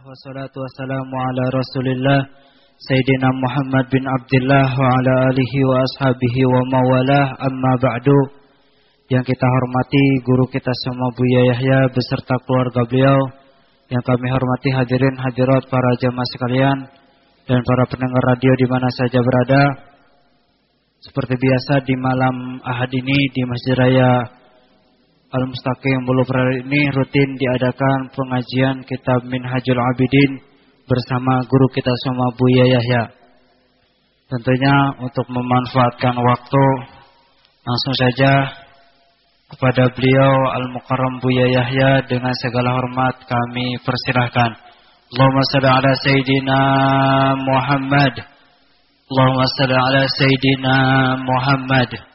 wassalatu wassalamu ala rasulillah Sayyidina Muhammad bin Abdullah wa ala alihi wa ashabihi wa mawalah. Amma ba'du. Yang kita hormati guru kita semua Buya Yahya beserta keluarga beliau. Yang kami hormati hadirin hadirat para jamaah sekalian Dan para pendengar radio di mana saja berada. Seperti biasa di malam ahad ini di Masjid Raya Al-Mustaqim Bulu ini rutin diadakan pengajian kitab Minhajul Abidin bersama guru kita semua Buya Yahya. Tentunya untuk memanfaatkan waktu langsung saja kepada beliau Al-Mukarram Buya Yahya dengan segala hormat kami persilahkan. Allahumma salli ala Sayyidina Muhammad. Allahumma salli ala Sayyidina Muhammad.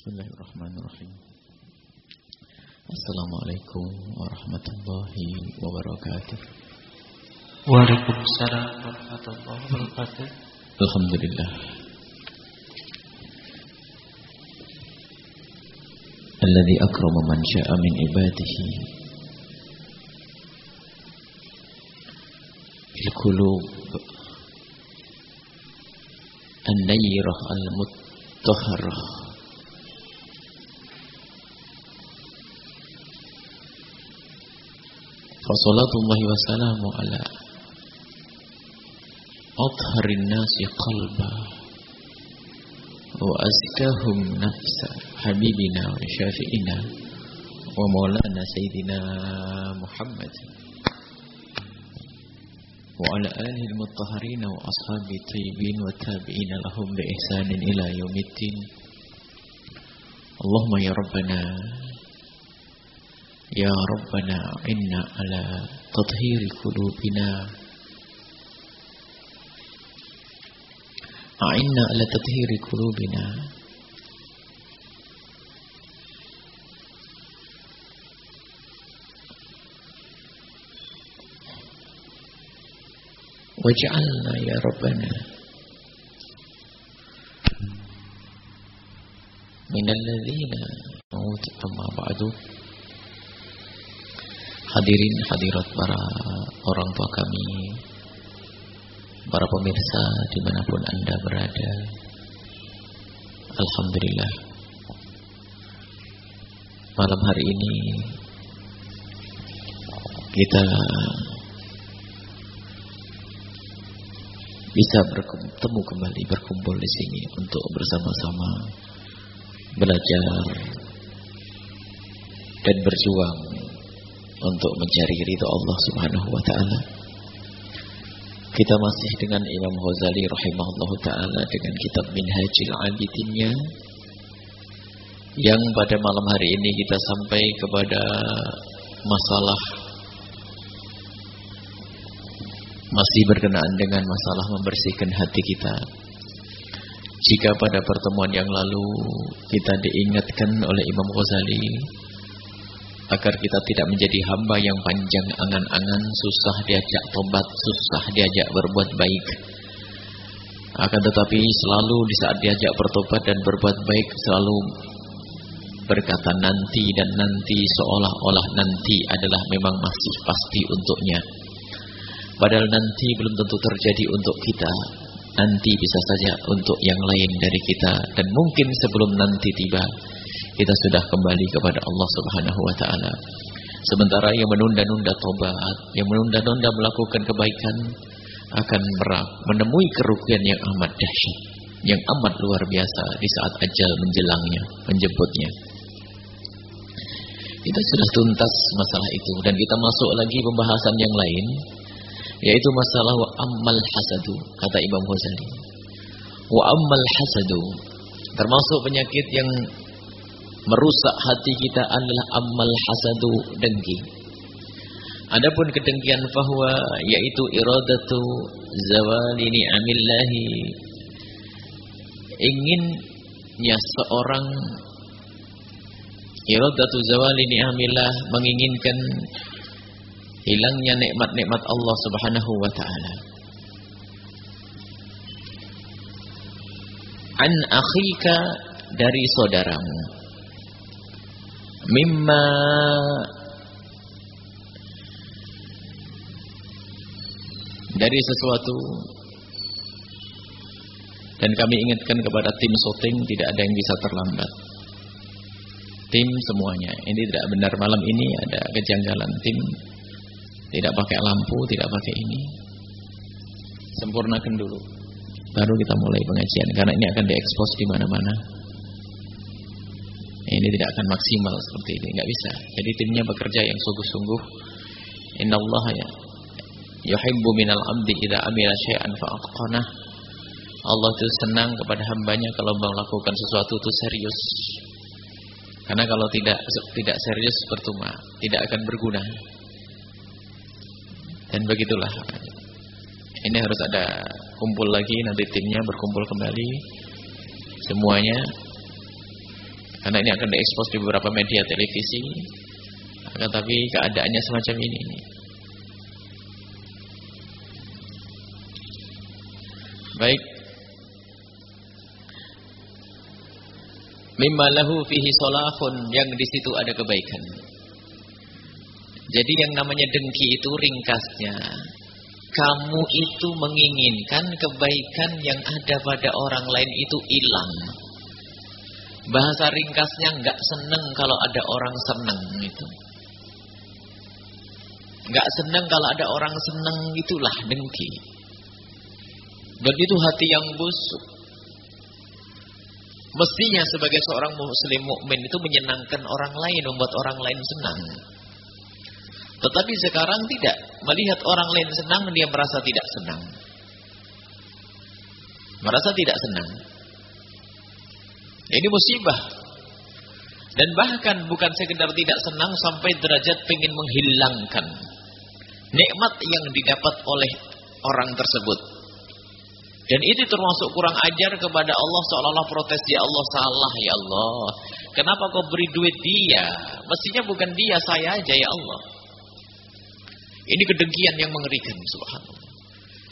Bismillahirrahmanirrahim. Assalamualaikum warahmatullahi wabarakatuh. Waalaikumsalam warahmatullahi wabarakatuh. Alhamdulillah. Alladhi akrama man sya'a min ibadihi Fil kulub An-nayrah al-muttaharah Fasalatullahi wassalamu ala Adharin nasi qalba Wa azkahum nafsa Habibina wa syafi'ina Wa maulana sayyidina Muhammad Wa ala alihi al-muttaharina Wa ashabi tayyibin wa tabi'ina Lahum bi ihsanin يا ربنا عنا على تطهير قلوبنا. أعنا على تطهير قلوبنا. واجعلنا يا ربنا من الذين موت أما بعد. Hadirin hadirat para orang tua kami Para pemirsa di mana pun anda berada Alhamdulillah. Malam hari ini Kita Bisa bertemu kembali berkumpul di sini Untuk bersama-sama Belajar dan berjuang untuk mencari ridho Allah Subhanahu wa taala. Kita masih dengan Imam Ghazali rahimahullah taala dengan kitab Minhajul Abidinnya yang pada malam hari ini kita sampai kepada masalah masih berkenaan dengan masalah membersihkan hati kita. Jika pada pertemuan yang lalu kita diingatkan oleh Imam Ghazali agar kita tidak menjadi hamba yang panjang angan-angan, susah diajak tobat, susah diajak berbuat baik. Akan tetapi selalu di saat diajak bertobat dan berbuat baik selalu berkata nanti dan nanti seolah-olah nanti adalah memang masih pasti untuknya. Padahal nanti belum tentu terjadi untuk kita. Nanti bisa saja untuk yang lain dari kita dan mungkin sebelum nanti tiba kita sudah kembali kepada Allah Subhanahu wa taala. Sementara yang menunda-nunda tobat, yang menunda-nunda melakukan kebaikan akan merak, menemui kerugian yang amat dahsyat, yang amat luar biasa di saat ajal menjelangnya, menjemputnya. Kita sudah tuntas masalah itu dan kita masuk lagi pembahasan yang lain yaitu masalah wa ammal hasadu kata Imam Ghazali. Wa ammal hasadu termasuk penyakit yang merusak hati kita adalah amal hasadu dengki. Adapun kedengkian bahwa yaitu iradatu zawali ni'amillahi inginnya seorang iradatu zawali ni'amillah menginginkan hilangnya nikmat-nikmat Allah Subhanahu wa taala. An akhika dari saudaramu mimma dari sesuatu. Dan kami ingatkan kepada tim syuting tidak ada yang bisa terlambat. Tim semuanya. Ini tidak benar. Malam ini ada kejanggalan tim. Tidak pakai lampu tidak pakai ini. Sempurnakan dulu. Baru kita mulai pengajian. Karena ini akan diekspos di mana-mana ini tidak akan maksimal seperti ini, nggak bisa. Jadi timnya bekerja yang sungguh-sungguh. Allah ya yuhibbu minal abdi idza amila syai'an fa Allah itu senang kepada hambanya kalau melakukan sesuatu itu serius. Karena kalau tidak tidak serius percuma, tidak akan berguna. Dan begitulah. Ini harus ada kumpul lagi nanti timnya berkumpul kembali semuanya karena ini akan diekspos di beberapa media televisi. Akan tapi keadaannya semacam ini. Baik. Mimma lahu fihi solahun yang di situ ada kebaikan. Jadi yang namanya dengki itu ringkasnya kamu itu menginginkan kebaikan yang ada pada orang lain itu hilang. Bahasa ringkasnya nggak seneng kalau ada orang seneng itu. Nggak seneng kalau ada orang seneng itulah dengki. Dan itu hati yang busuk. Mestinya sebagai seorang muslim mukmin itu menyenangkan orang lain, membuat orang lain senang. Tetapi sekarang tidak, melihat orang lain senang dia merasa tidak senang. Merasa tidak senang. Ini musibah. Dan bahkan bukan sekedar tidak senang sampai derajat ingin menghilangkan nikmat yang didapat oleh orang tersebut. Dan itu termasuk kurang ajar kepada Allah seolah-olah protes ya Allah salah ya Allah. Kenapa kau beri duit dia? Mestinya bukan dia, saya aja ya Allah. Ini kedengkian yang mengerikan subhanallah.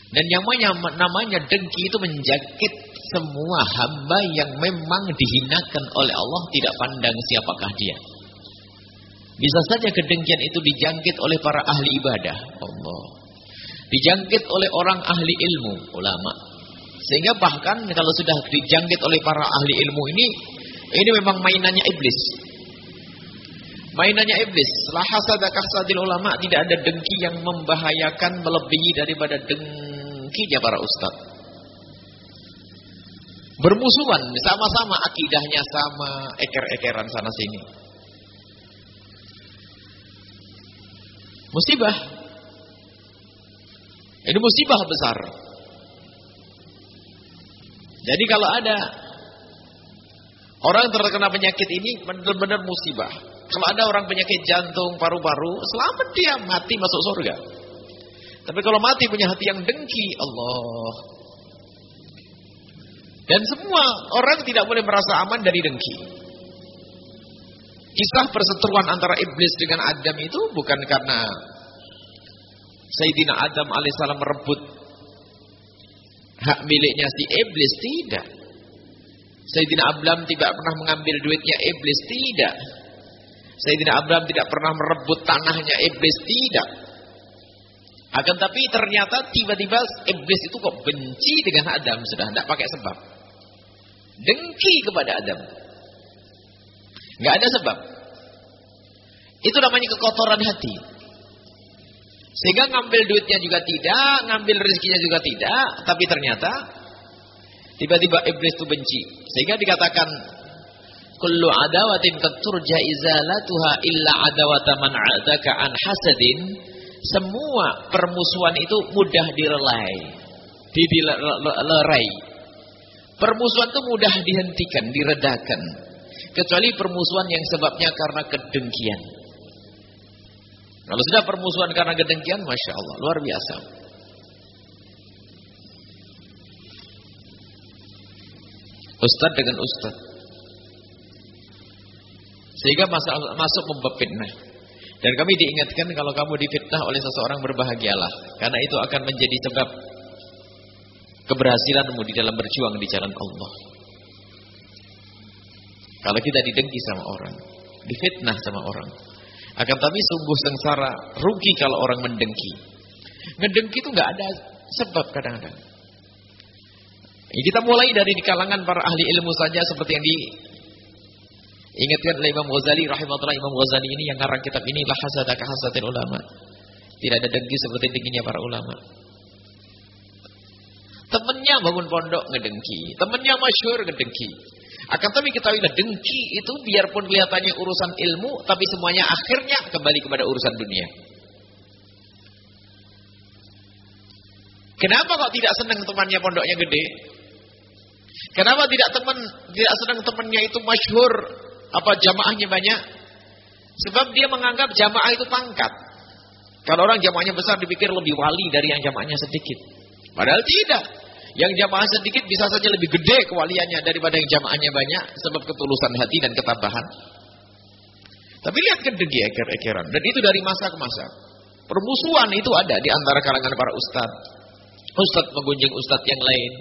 Dan yang namanya, namanya dengki itu menjakit semua hamba yang memang dihinakan oleh Allah tidak pandang siapakah dia. Bisa saja kedengkian itu dijangkit oleh para ahli ibadah. Allah. Dijangkit oleh orang ahli ilmu, ulama. Sehingga bahkan kalau sudah dijangkit oleh para ahli ilmu ini, ini memang mainannya iblis. Mainannya iblis. La hasadakah sadil ulama tidak ada dengki yang membahayakan melebihi daripada dengkinya para ustadz. Bermusuhan, sama-sama akidahnya sama, eker-ekeran sana sini. Musibah. Ini musibah besar. Jadi kalau ada orang terkena penyakit ini benar-benar musibah. Kalau ada orang penyakit jantung, paru-paru, selamat dia mati masuk surga. Tapi kalau mati punya hati yang dengki, Allah. Dan semua orang tidak boleh merasa aman dari dengki. Kisah perseteruan antara iblis dengan Adam itu bukan karena Sayyidina Adam alaihissalam merebut hak miliknya si iblis, tidak. Sayyidina Adam tidak pernah mengambil duitnya iblis, tidak. Sayyidina Abraham tidak pernah merebut tanahnya iblis, tidak. Akan tapi ternyata tiba-tiba iblis itu kok benci dengan Adam, sudah tidak pakai sebab. Dengki kepada Adam. Nggak ada sebab. Itu namanya kekotoran hati. Sehingga ngambil duitnya juga tidak, ngambil rezekinya juga tidak, tapi ternyata tiba-tiba iblis itu benci. Sehingga dikatakan kullu adawatin turja izalatuha illa adawata man adaka an hasadin semua permusuhan itu mudah direlai dilerai permusuhan itu mudah dihentikan diredakan kecuali permusuhan yang sebabnya karena kedengkian kalau sudah permusuhan karena kedengkian Masya Allah luar biasa Ustadz dengan Ustadz sehingga masuk membepitnah. Dan kami diingatkan kalau kamu difitnah oleh seseorang berbahagialah. Karena itu akan menjadi sebab keberhasilanmu di dalam berjuang di jalan Allah. Kalau kita didengki sama orang, difitnah sama orang. Akan tapi sungguh sengsara, rugi kalau orang mendengki. Ngedengki itu nggak ada sebab kadang-kadang. Kita mulai dari di kalangan para ahli ilmu saja seperti yang di Ingatkan oleh Imam Ghazali rahimahullah Imam Ghazali ini yang ngarang kitab ini la hasada ka hasadil ulama. Tidak ada dengki seperti dengkinya para ulama. Temennya bangun pondok ngedengki, temennya masyhur ngedengki. Akan tapi ketahuilah dengki itu biarpun kelihatannya urusan ilmu, tapi semuanya akhirnya kembali kepada urusan dunia. Kenapa kok tidak senang temannya pondoknya gede? Kenapa tidak teman tidak senang temannya itu masyhur apa jamaahnya banyak? Sebab dia menganggap jamaah itu pangkat. Kalau orang jamaahnya besar dipikir lebih wali dari yang jamaahnya sedikit. Padahal tidak. Yang jamaah sedikit bisa saja lebih gede kewaliannya daripada yang jamaahnya banyak sebab ketulusan hati dan ketabahan. Tapi lihat kedegi eker-ekeran dan itu dari masa ke masa. Permusuhan itu ada di antara kalangan para ustaz. Ustaz menggunjing ustaz yang lain.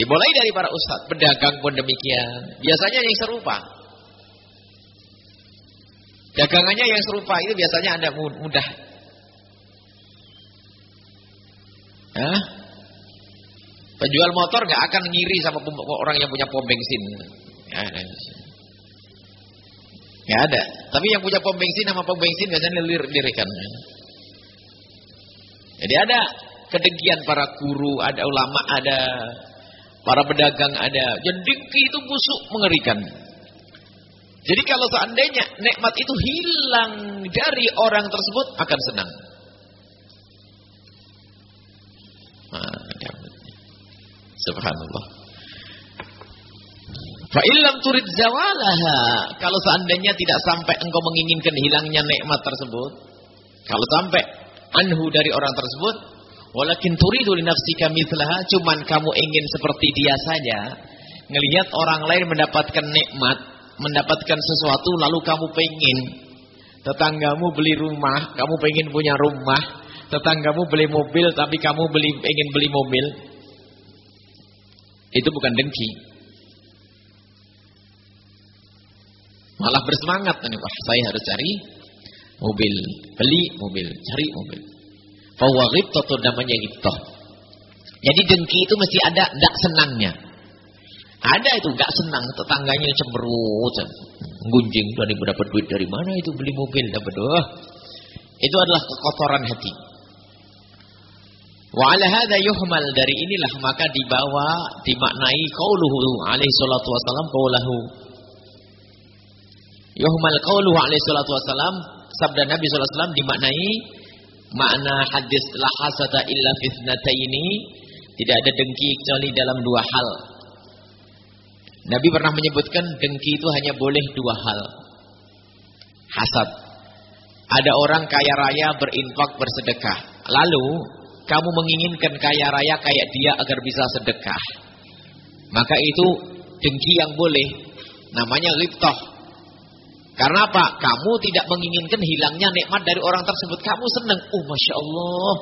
Dimulai dari para ustaz, pedagang pun demikian. Biasanya yang serupa. Dagangannya yang serupa itu biasanya Anda mudah. Hah? Penjual motor nggak akan ngiri sama orang yang punya pom bensin. Ya, Nggak ada. Tapi yang punya pom bensin sama pom bensin biasanya lirik-lirikan. Jadi ada kedegian para guru, ada ulama, ada para pedagang ada. Jadi itu busuk mengerikan. Jadi kalau seandainya nikmat itu hilang dari orang tersebut akan senang. Subhanallah. Fa illam turid zawalaha, kalau seandainya tidak sampai engkau menginginkan hilangnya nikmat tersebut, kalau sampai anhu dari orang tersebut, walakin turidu li nafsika mithlaha, cuman kamu ingin seperti dia saja, ngelihat orang lain mendapatkan nikmat, mendapatkan sesuatu lalu kamu pengen tetanggamu beli rumah, kamu pengen punya rumah, tetanggamu beli mobil tapi kamu beli ingin beli mobil. Itu bukan dengki. Malah bersemangat wah saya harus cari mobil, beli mobil, cari mobil. Fawa ghibtah namanya ghibtah. Jadi dengki itu mesti ada tidak senangnya. Ada itu gak senang, tetangganya cemberut, gunjing dari dapat duit dari mana itu beli mobil dapat doh. Itu adalah kekotoran hati. Wa ala hadza yuhmal dari inilah maka dibawa dimaknai qauluhu alaihi salatu wasalam qaulahu. Yuhmal qauluhu alaihi salatu wasalam sabda Nabi SAW dimaknai makna hadis la hasada illa ini tidak ada dengki kecuali dalam dua hal. Nabi pernah menyebutkan dengki itu hanya boleh dua hal. Hasad. Ada orang kaya raya berinfak bersedekah. Lalu kamu menginginkan kaya raya kayak dia agar bisa sedekah. Maka itu dengki yang boleh. Namanya liptoh. Karena apa? Kamu tidak menginginkan hilangnya nikmat dari orang tersebut. Kamu senang. Oh Masya Allah.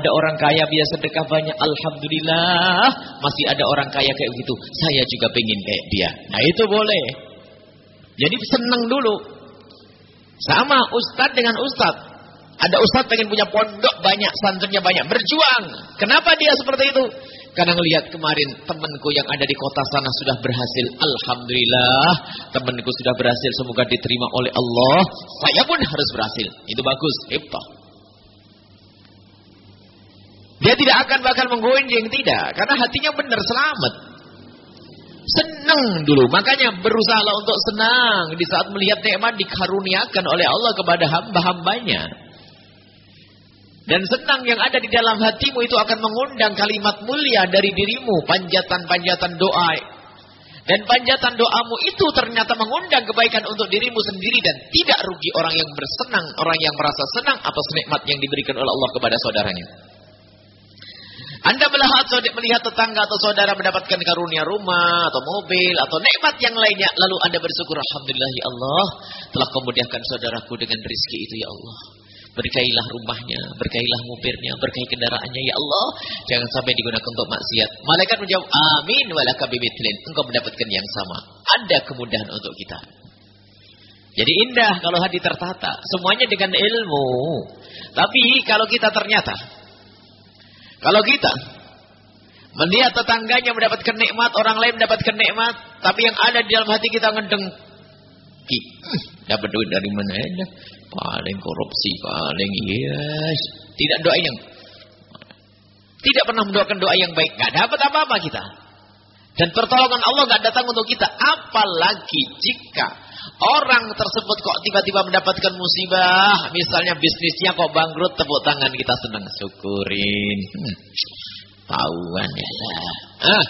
Ada orang kaya biasa sedekah banyak. Alhamdulillah. Masih ada orang kaya kayak begitu. Saya juga pengen kayak dia. Nah itu boleh. Jadi senang dulu. Sama ustadz dengan ustadz. Ada ustadz pengen punya pondok banyak, santrinya banyak. Berjuang. Kenapa dia seperti itu? Karena ngelihat kemarin temanku yang ada di kota sana sudah berhasil. Alhamdulillah. Temanku sudah berhasil. Semoga diterima oleh Allah. Saya pun harus berhasil. Itu bagus. Ibtah. Dia tidak akan bakal menggonjeng. Tidak. Karena hatinya benar selamat. Senang dulu. Makanya berusaha untuk senang. Di saat melihat nikmat dikaruniakan oleh Allah kepada hamba-hambanya. Dan senang yang ada di dalam hatimu itu akan mengundang kalimat mulia dari dirimu. Panjatan-panjatan doa. Dan panjatan doamu itu ternyata mengundang kebaikan untuk dirimu sendiri. Dan tidak rugi orang yang bersenang. Orang yang merasa senang atas nikmat yang diberikan oleh Allah kepada saudaranya. Anda melihat, melihat tetangga atau saudara mendapatkan karunia rumah atau mobil atau nikmat yang lainnya. Lalu Anda bersyukur. Alhamdulillah ya Allah. Telah kemudiakan saudaraku dengan rizki itu ya Allah. Berkailah rumahnya, berkailah mobilnya, berkahi kendaraannya ya Allah. Jangan sampai digunakan untuk maksiat. Malaikat menjawab, "Amin walaka bimithlin." Engkau mendapatkan yang sama. Ada kemudahan untuk kita. Jadi indah kalau hati tertata, semuanya dengan ilmu. Tapi kalau kita ternyata kalau kita melihat tetangganya mendapatkan nikmat, orang lain mendapatkan nikmat, tapi yang ada di dalam hati kita ngedengki. Dapat duit dari mana aja? Paling korupsi, paling yes. Tidak doa yang tidak pernah mendoakan doa yang baik, nggak dapat apa-apa kita. Dan pertolongan Allah nggak datang untuk kita, apalagi jika orang tersebut kok tiba-tiba mendapatkan musibah, misalnya bisnisnya kok bangkrut, tepuk tangan kita senang syukurin. Hmm. Ya. Ah,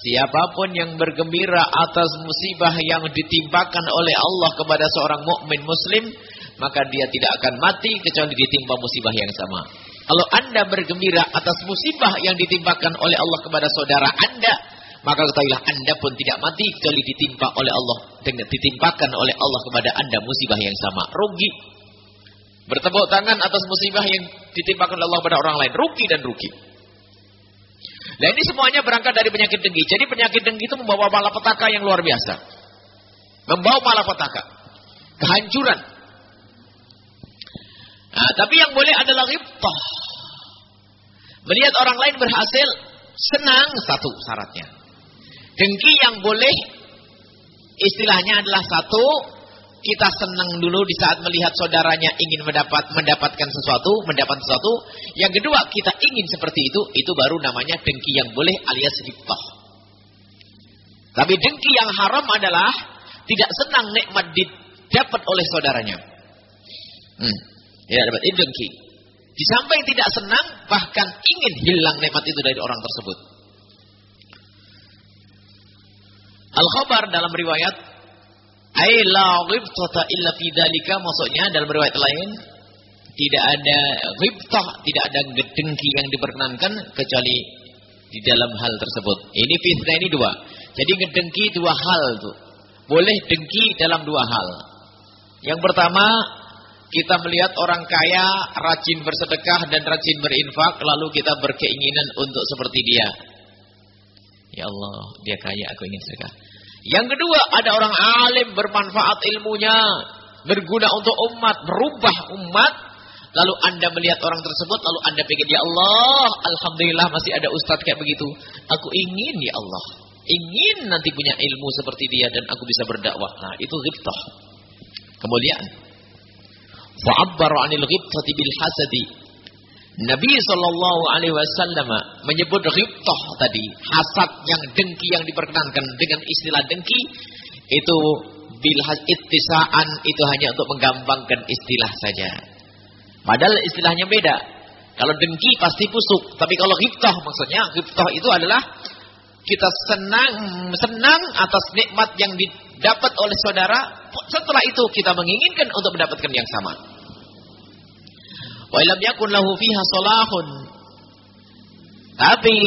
Siapa pun yang bergembira atas musibah yang ditimpakan oleh Allah kepada seorang mukmin muslim, maka dia tidak akan mati kecuali ditimpa musibah yang sama. Kalau Anda bergembira atas musibah yang ditimpakan oleh Allah kepada saudara Anda, maka ketahuilah Anda pun tidak mati kecuali ditimpa oleh Allah dengan ditimpakan oleh Allah kepada Anda musibah yang sama. Rugi. Bertepuk tangan atas musibah yang ditimpakan oleh Allah kepada orang lain, rugi dan rugi. Nah ini semuanya berangkat dari penyakit dengki. Jadi penyakit dengki itu membawa malapetaka yang luar biasa. Membawa malapetaka. Kehancuran. Nah, tapi yang boleh adalah ghibtah. Melihat orang lain berhasil, senang satu syaratnya. Dengki yang boleh istilahnya adalah satu, kita senang dulu di saat melihat saudaranya ingin mendapat mendapatkan sesuatu, mendapat sesuatu. Yang kedua, kita ingin seperti itu, itu baru namanya dengki yang boleh alias ghibtah. Tapi dengki yang haram adalah tidak senang nikmat didapat oleh saudaranya. Hmm. Ya dapat itu dengki. Di tidak senang, bahkan ingin hilang nikmat itu dari orang tersebut. Al-Khabar dalam riwayat Ai la ghibtata illa fi dzalika maksudnya dalam riwayat lain tidak ada ghibtah, tidak ada dengki yang diperkenankan kecuali di dalam hal tersebut. Ini fitnah ini dua. Jadi ngedengki dua hal tuh. Boleh dengki dalam dua hal. Yang pertama kita melihat orang kaya rajin bersedekah dan rajin berinfak lalu kita berkeinginan untuk seperti dia. Ya Allah, dia kaya aku ingin sedekah. Yang kedua, ada orang alim bermanfaat ilmunya, berguna untuk umat, merubah umat. Lalu anda melihat orang tersebut, lalu anda pikir, Ya Allah, Alhamdulillah masih ada ustadz kayak begitu. Aku ingin ya Allah. Ingin nanti punya ilmu seperti dia dan aku bisa berdakwah. Nah itu ghibtah. Kemuliaan. Fa'abbar 'anil ghibtati bil hasadi. Nabi sallallahu alaihi wasallam menyebut ghibtah tadi, hasad yang dengki yang diperkenankan dengan istilah dengki itu bil ittisaan itu hanya untuk menggampangkan istilah saja. Padahal istilahnya beda. Kalau dengki pasti busuk, tapi kalau ghibtah maksudnya ghibtah itu adalah kita senang senang atas nikmat yang didapat oleh saudara, setelah itu kita menginginkan untuk mendapatkan yang sama. Wa yakun lahu fiha salahun. Tapi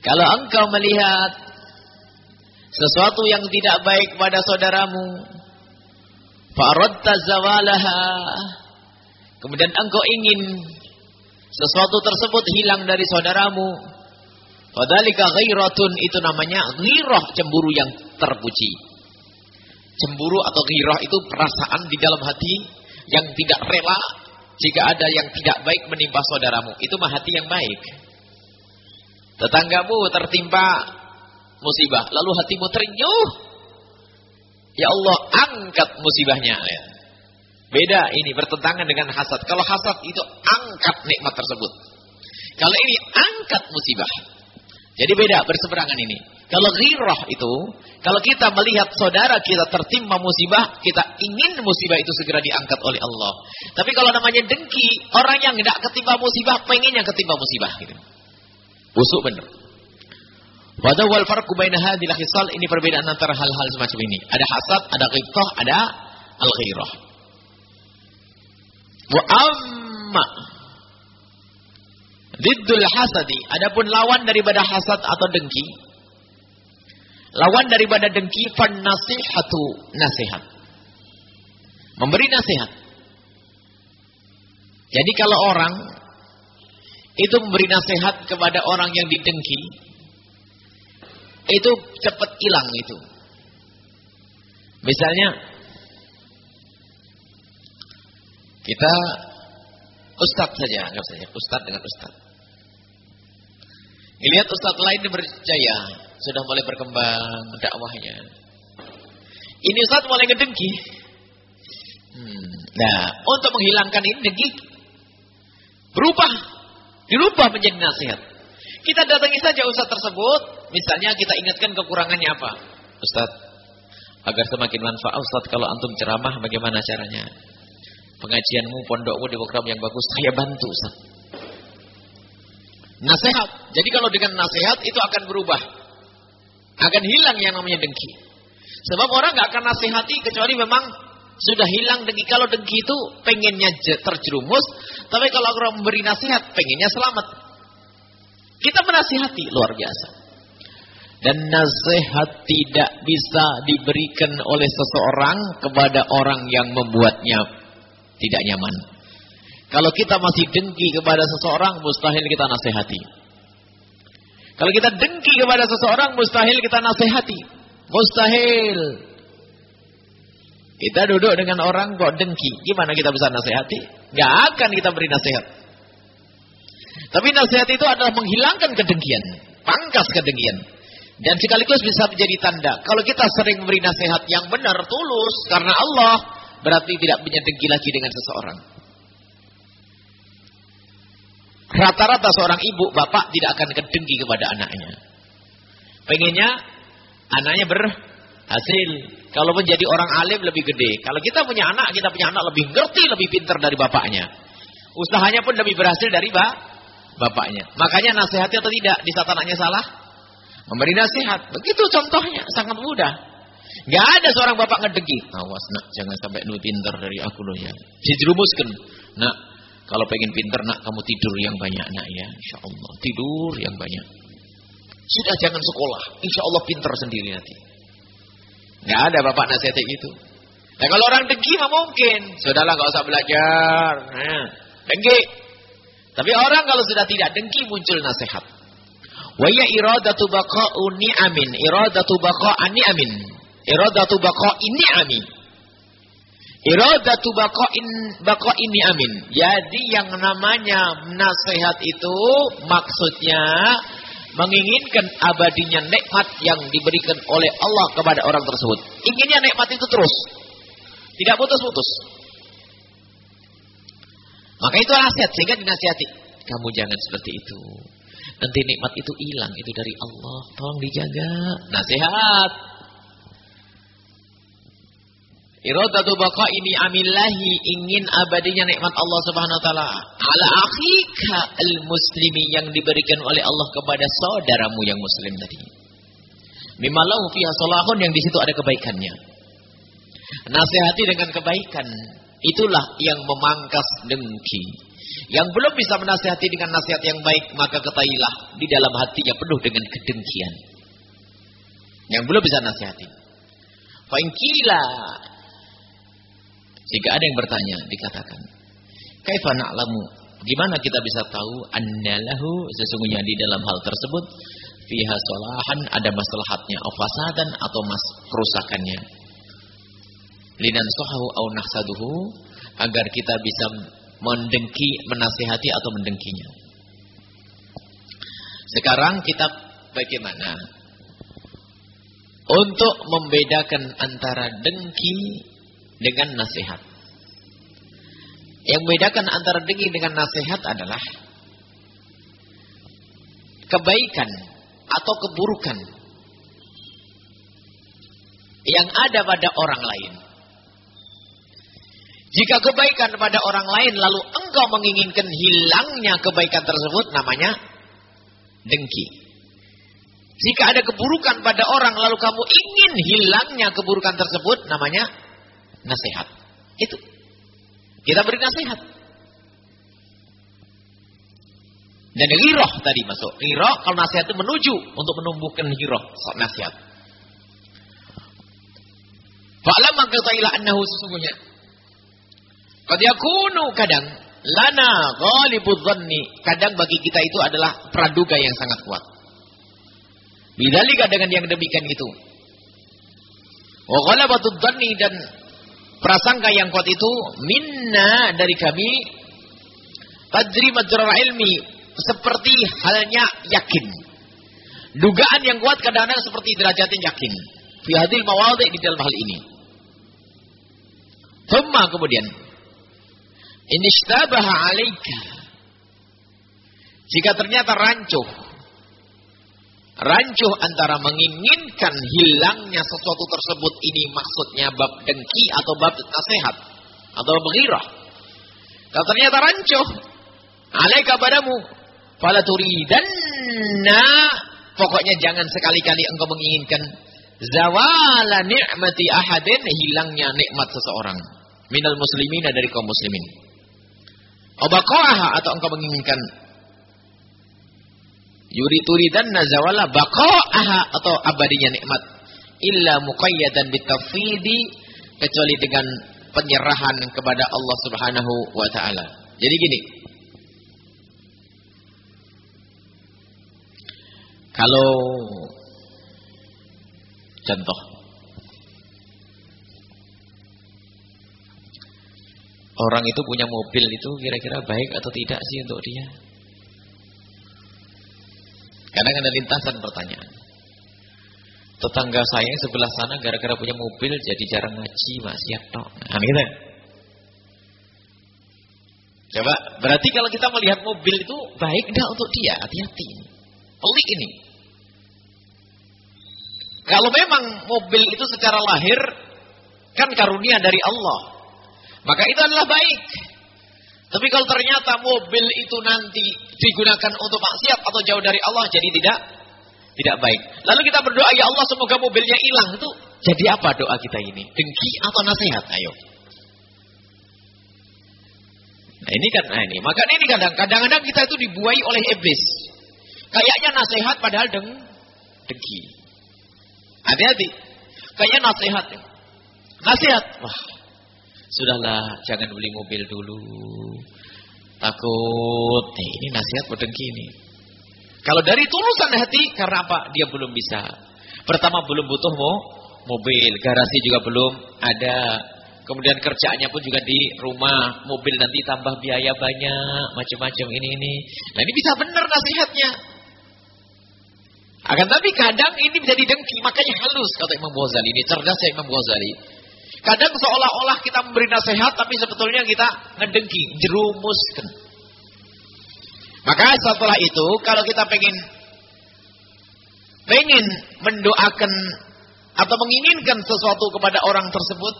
kalau engkau melihat sesuatu yang tidak baik pada saudaramu, faradta zawalaha, kemudian engkau ingin sesuatu tersebut hilang dari saudaramu, fadhalika ghairatun itu namanya ghirah cemburu yang terpuji. Cemburu atau ghirah itu perasaan di dalam hati yang tidak rela jika ada yang tidak baik menimpa saudaramu. Itu mah hati yang baik. Tetanggamu tertimpa musibah, lalu hatimu terenyuh. Ya Allah, angkat musibahnya. Ya. Beda ini bertentangan dengan hasad. Kalau hasad itu angkat nikmat tersebut. Kalau ini angkat musibah. Jadi beda berseberangan ini. Kalau ghirah itu, kalau kita melihat saudara kita tertimpa musibah, kita ingin musibah itu segera diangkat oleh Allah. Tapi kalau namanya dengki, orang yang tidak ketimpa musibah, pengen yang ketimpa musibah. Gitu. Busuk benar. Wada wal farqu baina hadhil khisal ini perbedaan antara hal-hal semacam ini. Ada hasad, ada ghibtah, ada al-ghirah. Wa amma Diddul hasadi, adapun lawan daripada hasad atau dengki. Lawan daripada dengki fan nasihatu nasihat. Memberi nasihat. Jadi kalau orang itu memberi nasihat kepada orang yang didengki, itu cepat hilang itu. Misalnya kita ustadz saja, anggap saja ustadz dengan ustadz. Lihat ustadz lain percaya sudah mulai berkembang dakwahnya. Ini ustadz mulai ngedengki. Hmm. Nah, untuk menghilangkan ini dengki berubah, dirubah menjadi nasihat. Kita datangi saja ustadz tersebut, misalnya kita ingatkan kekurangannya apa? Ustadz, agar semakin manfaat Ustadz kalau antum ceramah bagaimana caranya? Pengajianmu, pondokmu di program yang bagus, saya bantu Ustaz. Nasihat. Jadi kalau dengan nasihat itu akan berubah. Akan hilang yang namanya dengki. Sebab orang nggak akan nasihati kecuali memang sudah hilang dengki. Kalau dengki itu pengennya terjerumus, tapi kalau orang memberi nasihat pengennya selamat. Kita menasihati luar biasa. Dan nasihat tidak bisa diberikan oleh seseorang kepada orang yang membuatnya tidak nyaman. Kalau kita masih dengki kepada seseorang, mustahil kita nasihati. Kalau kita dengki kepada seseorang, mustahil kita nasihati. Mustahil. Kita duduk dengan orang kok dengki. Gimana kita bisa nasihati? Gak akan kita beri nasihat. Tapi nasihat itu adalah menghilangkan kedengkian. Pangkas kedengkian. Dan sekaligus bisa menjadi tanda. Kalau kita sering memberi nasihat yang benar, tulus. Karena Allah berarti tidak punya dengki lagi dengan seseorang. Rata-rata seorang ibu, bapak tidak akan kedengki kepada anaknya. Pengennya anaknya berhasil. Kalau menjadi orang alim lebih gede. Kalau kita punya anak, kita punya anak lebih ngerti, lebih pintar dari bapaknya. Usahanya pun lebih berhasil dari bapaknya. Makanya nasihatnya atau tidak di saat anaknya salah? Memberi nasihat. Begitu contohnya, sangat mudah. Gak ada seorang bapak ngedegi. Awas nak, jangan sampai nu pinter dari aku loh ya. Dijerumuskan. Nak, kalau pengen pinter nak kamu tidur yang banyak nak ya. Insya Allah tidur yang banyak. Sudah jangan sekolah. Insya Allah pinter sendiri nanti. Gak ada bapak nasihat itu. Nah kalau orang dengki mah mungkin. Sudahlah gak usah belajar. Nah, dengki. Tapi orang kalau sudah tidak dengki muncul nasihat. Wa ya iradatu baqa'u ni'amin. Iradatu baqa'an ni'amin. Iradatu ini amin. Iradatu ini amin. Jadi yang namanya nasihat itu maksudnya menginginkan abadinya nikmat yang diberikan oleh Allah kepada orang tersebut. Inginnya nikmat itu terus. Tidak putus-putus. Maka itu nasihat sehingga dinasihati. Kamu jangan seperti itu. Nanti nikmat itu hilang itu dari Allah. Tolong dijaga. Nasihat. Iradatu ini amillahi ingin abadinya nikmat Allah Subhanahu wa taala ala akhika al-muslimi yang diberikan oleh Allah kepada saudaramu yang muslim tadi. Mimalahu fiha salahun yang di situ ada kebaikannya. Nasihati dengan kebaikan itulah yang memangkas dengki. Yang belum bisa menasihati dengan nasihat yang baik maka ketahuilah di dalam hatinya penuh dengan kedengkian. Yang belum bisa nasihati. Fa'in jika ada yang bertanya, dikatakan, Kaifa na'lamu? Gimana kita bisa tahu annalahu sesungguhnya di dalam hal tersebut fiha solahan ada maslahatnya afasadan atau mas kerusakannya. Linan sohahu au nahsaduhu agar kita bisa mendengki, menasihati atau mendengkinya. Sekarang kita bagaimana untuk membedakan antara dengki dengan nasihat. Yang membedakan antara dengki dengan nasihat adalah kebaikan atau keburukan yang ada pada orang lain. Jika kebaikan pada orang lain lalu engkau menginginkan hilangnya kebaikan tersebut namanya dengki. Jika ada keburukan pada orang lalu kamu ingin hilangnya keburukan tersebut namanya nasihat. Itu. Kita beri nasihat. Dan giroh tadi masuk. Giroh kalau nasihat itu menuju untuk menumbuhkan giroh nasihat. Fa'lam maka ta'ilah annahu sesungguhnya. Qad yakunu kadang lana ghalibudz dhanni. Kadang bagi kita itu adalah praduga yang sangat kuat. Bidzalika dengan yang demikian itu. Wa ghalabatud dhanni dan prasangka yang kuat itu minna dari kami tajri majrar ilmi seperti halnya yakin. Dugaan yang kuat kadang-kadang seperti derajatnya yakin. Fi hadil mawadhi di dalam hal ini. Thumma kemudian inishtabaha alaika. Jika ternyata rancuh rancuh antara menginginkan hilangnya sesuatu tersebut ini maksudnya bab dengki atau bab nasihat atau bergirah. Kalau ternyata rancuh, alaika padamu, fala turidanna, pokoknya jangan sekali-kali engkau menginginkan zawala ni'mati ahadin, hilangnya nikmat seseorang. Minal muslimina dari kaum muslimin. Obaqaha atau engkau menginginkan Yuri turidan nazawala baqa'aha atau abadinya nikmat illa muqayyadan bitafidi kecuali dengan penyerahan kepada Allah Subhanahu wa taala. Jadi gini. Kalau contoh orang itu punya mobil itu kira-kira baik atau tidak sih untuk dia? Kadang ada lintasan pertanyaan. Tetangga saya yang sebelah sana gara-gara punya mobil jadi jarang ngaji, maksiat tok. Nah, gitu. Coba, berarti kalau kita melihat mobil itu baik enggak untuk dia? Hati-hati. Pelik ini. Kalau memang mobil itu secara lahir kan karunia dari Allah, maka itu adalah baik. Tapi kalau ternyata mobil itu nanti digunakan untuk maksiat atau jauh dari Allah, jadi tidak tidak baik. Lalu kita berdoa, ya Allah semoga mobilnya hilang. Itu jadi apa doa kita ini? Dengki atau nasihat? Ayo. Nah ini kan, nah ini. Maka ini kadang, kadang-kadang kita itu dibuai oleh iblis. Kayaknya nasihat padahal deng, dengki. Hati-hati. Kayaknya nasihat. Nasihat. Wah, Sudahlah, jangan beli mobil dulu. Takut. Eh, ini nasihat berdengki ini. Kalau dari tulusan hati, karena apa? Dia belum bisa. Pertama belum butuh mo, mobil, garasi juga belum ada. Kemudian kerjaannya pun juga di rumah, mobil nanti tambah biaya banyak, macam-macam ini ini. Nah ini bisa benar nasihatnya. Akan tapi kadang ini bisa didengki, makanya halus kata Imam Ghazali ini cerdas ya Imam Ghazali. Kadang seolah-olah kita memberi nasihat tapi sebetulnya kita ngedengki, jerumuskan. Maka setelah itu kalau kita pengen pengen mendoakan atau menginginkan sesuatu kepada orang tersebut,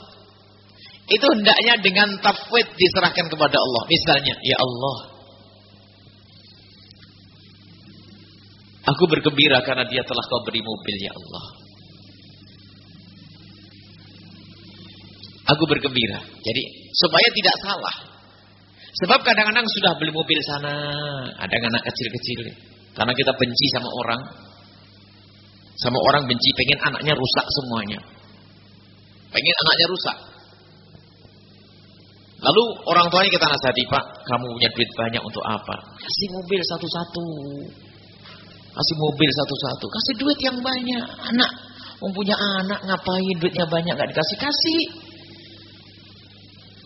itu hendaknya dengan tafwid diserahkan kepada Allah. Misalnya, ya Allah, aku bergembira karena dia telah kau beri mobil, ya Allah. Aku bergembira. Jadi, supaya tidak salah. Sebab kadang-kadang sudah beli mobil sana, ada anak kecil-kecil. Karena kita benci sama orang. Sama orang benci, pengen anaknya rusak semuanya. Pengen anaknya rusak. Lalu orang tuanya kita nasihati, Pak, kamu punya duit banyak untuk apa? Kasih mobil satu-satu. Kasih mobil satu-satu. Kasih duit yang banyak. Anak, mempunyai anak ngapain duitnya banyak nggak dikasih-kasih.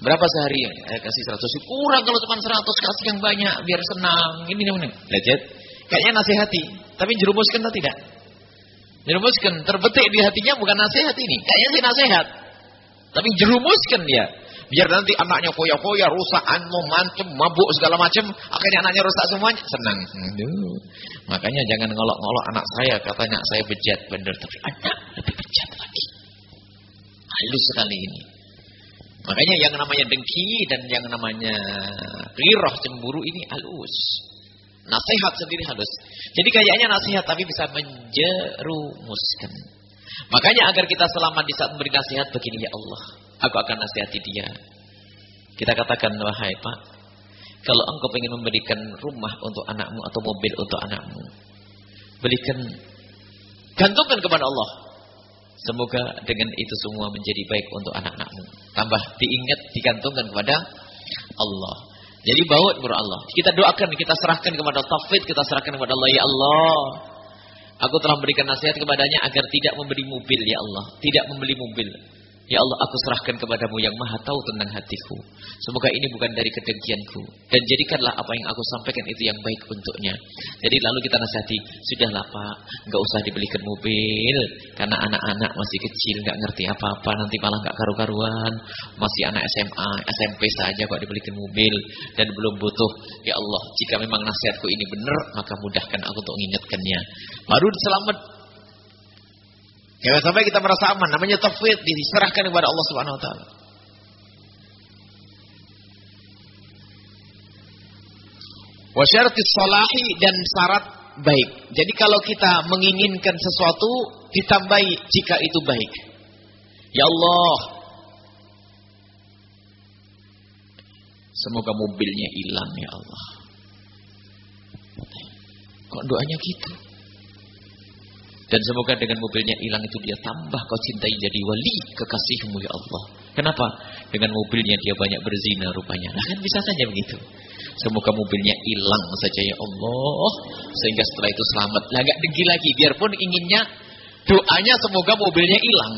Berapa sehari? Eh, kasih 100. Kurang kalau cuma 100 kasih yang banyak biar senang. Ini namanya. Lihat, kayaknya nasihati, tapi jerumuskan atau tidak? Jerumuskan, terbetik di hatinya bukan nasihat ini. Kayaknya sih nasihat. Tapi jerumuskan dia. Biar nanti anaknya foya-foya, rusak, anu, mancem, mabuk, segala macam. Akhirnya anaknya rusak semuanya. Senang. Aduh. Makanya jangan ngolok-ngolok anak saya. Katanya saya bejat. Benar. Tapi anak lebih bejat lagi. Halus sekali ini. Makanya yang namanya dengki dan yang namanya rirah cemburu ini halus. Nasihat sendiri halus. Jadi kayaknya nasihat tapi bisa menjerumuskan. Makanya agar kita selamat di saat memberi nasihat begini ya Allah. Aku akan nasihati dia. Kita katakan wahai Pak, kalau engkau ingin memberikan rumah untuk anakmu atau mobil untuk anakmu, berikan gantungkan kepada Allah. Semoga dengan itu semua menjadi baik untuk anak-anakmu. Tambah diingat, digantungkan kepada Allah. Jadi baut kepada Allah. Kita doakan, kita serahkan kepada Tafid, kita serahkan kepada Allah. Ya Allah, aku telah memberikan nasihat kepadanya agar tidak memberi mobil, ya Allah. Tidak membeli mobil. Ya Allah, aku serahkan kepadamu yang maha tahu tentang hatiku. Semoga ini bukan dari kedengkianku. Dan jadikanlah apa yang aku sampaikan itu yang baik untuknya. Jadi lalu kita nasihati, sudahlah pak, nggak usah dibelikan mobil. Karena anak-anak masih kecil, nggak ngerti apa-apa, nanti malah nggak karu-karuan. Masih anak SMA, SMP saja kok dibelikan mobil. Dan belum butuh. Ya Allah, jika memang nasihatku ini benar, maka mudahkan aku untuk mengingatkannya. Baru selamat Jangan sampai kita merasa aman. Namanya tafwid diserahkan kepada Allah Subhanahu wa taala. Wa salahi dan syarat baik. Jadi kalau kita menginginkan sesuatu ditambahi jika itu baik. Ya Allah. Semoga mobilnya hilang ya Allah. Kok doanya gitu? Dan semoga dengan mobilnya hilang itu dia tambah kau cintai jadi wali kekasihmu ya Allah. Kenapa? Dengan mobilnya dia banyak berzina rupanya. Nah kan bisa saja begitu. Semoga mobilnya hilang saja ya Allah. Sehingga setelah itu selamat. Lah gak dengki lagi. Biarpun inginnya doanya semoga mobilnya hilang.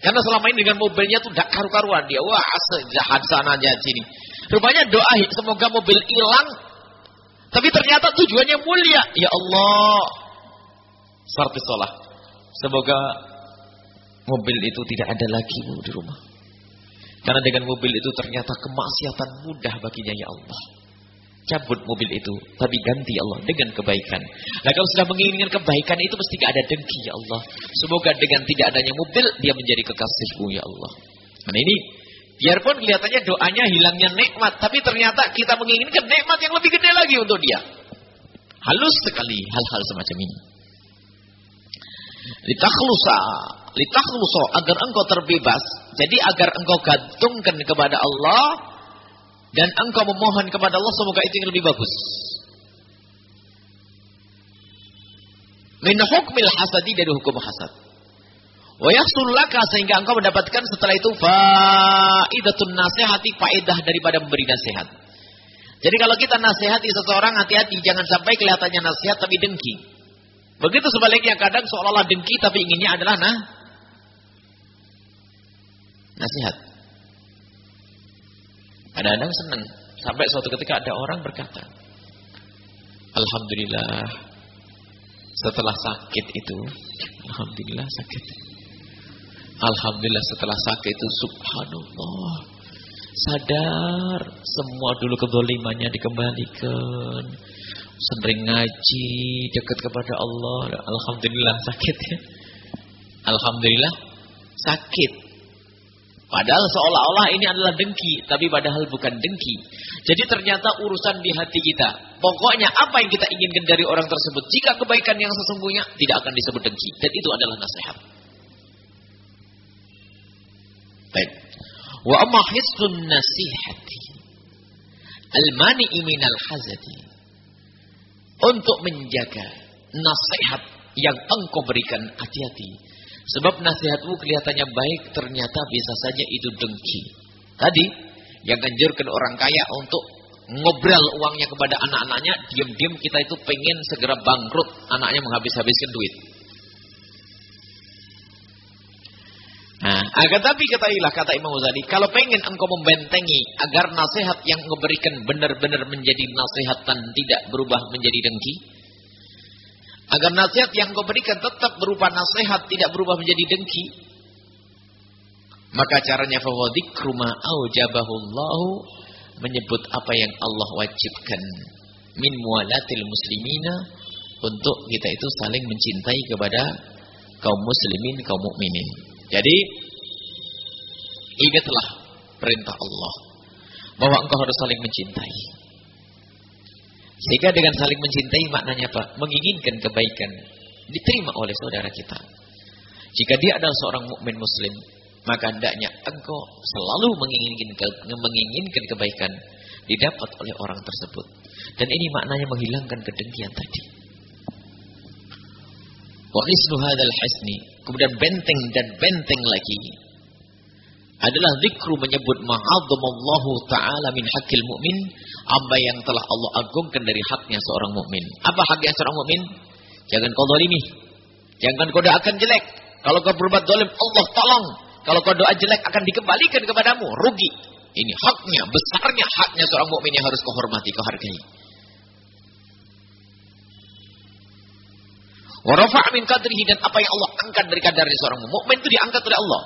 Karena selama ini dengan mobilnya tuh tidak karu-karuan dia. Wah jahat sana aja sini. Rupanya doa semoga mobil hilang. Tapi ternyata tujuannya mulia. Ya Allah Sarfi sholah. Semoga mobil itu tidak ada lagi di rumah. Karena dengan mobil itu ternyata kemaksiatan mudah baginya ya Allah. Cabut mobil itu, tapi ganti Allah dengan kebaikan. Nah kalau sudah menginginkan kebaikan itu mesti gak ada dengki ya Allah. Semoga dengan tidak adanya mobil dia menjadi kekasihmu ya Allah. Nah ini biarpun kelihatannya doanya hilangnya nikmat, tapi ternyata kita menginginkan nikmat yang lebih gede lagi untuk dia. Halus sekali hal-hal semacam ini. Litakhlusa, litakhlusa agar engkau terbebas. Jadi agar engkau gantungkan kepada Allah dan engkau memohon kepada Allah semoga itu yang lebih bagus. Min hukmil hasadi dari hukum hasad. Wa laka sehingga engkau mendapatkan setelah itu faidatun nasihati faedah daripada memberi nasihat. Jadi kalau kita nasihati seseorang hati-hati jangan sampai kelihatannya nasihat tapi dengki. Begitu sebaliknya kadang seolah-olah dengki tapi inginnya adalah nah nasihat. Kadang-kadang senang sampai suatu ketika ada orang berkata, Alhamdulillah setelah sakit itu, Alhamdulillah sakit. Alhamdulillah setelah sakit itu subhanallah sadar semua dulu kedolimannya dikembalikan sering ngaji, dekat kepada Allah. Alhamdulillah sakit ya. Alhamdulillah sakit. Padahal seolah-olah ini adalah dengki, tapi padahal bukan dengki. Jadi ternyata urusan di hati kita. Pokoknya apa yang kita inginkan dari orang tersebut, jika kebaikan yang sesungguhnya tidak akan disebut dengki. Dan itu adalah nasihat. Baik. Wa amma hisun nasihati. Al-mani'i minal hazati. Untuk menjaga nasihat yang engkau berikan hati-hati Sebab nasihatmu kelihatannya baik, ternyata bisa saja itu dengki. Tadi, yang ganjurkan orang kaya untuk ngobrol uangnya kepada anak-anaknya, diam-diam kita itu pengen segera bangkrut, anaknya menghabis-habiskan duit. Nah, agar tapi ketahuilah kata Imam Ghazali, kalau pengen engkau membentengi agar nasihat yang engkau berikan benar-benar menjadi nasihat dan tidak berubah menjadi dengki, Agar nasihat yang kau berikan tetap berupa nasihat, tidak berubah menjadi dengki. Maka caranya fawadhikru ma aujabahullahu menyebut apa yang Allah wajibkan min mualatil muslimina untuk kita itu saling mencintai kepada kaum muslimin, kaum mukminin. Jadi ingatlah perintah Allah bahwa engkau harus saling mencintai. Sehingga dengan saling mencintai maknanya apa? Menginginkan kebaikan diterima oleh saudara kita. Jika dia adalah seorang mukmin muslim, maka hendaknya engkau selalu menginginkan menginginkan kebaikan didapat oleh orang tersebut. Dan ini maknanya menghilangkan kedengkian tadi. Wa kemudian benteng dan benteng lagi adalah zikru menyebut ma'azzamallahu taala min hakil mukmin apa yang telah Allah agungkan dari haknya seorang mukmin. Apa haknya seorang mukmin? Jangan kau zalimi. Jangan kau doakan jelek. Kalau kau berbuat zalim, Allah tolong. Kalau kau doa jelek akan dikembalikan kepadamu, rugi. Ini haknya, besarnya haknya seorang mukmin yang harus kau hormati, kau hargai. Wa rafa'a min qadrihi dan apa yang Allah angkat dari kadar seorang mukmin itu diangkat oleh Allah.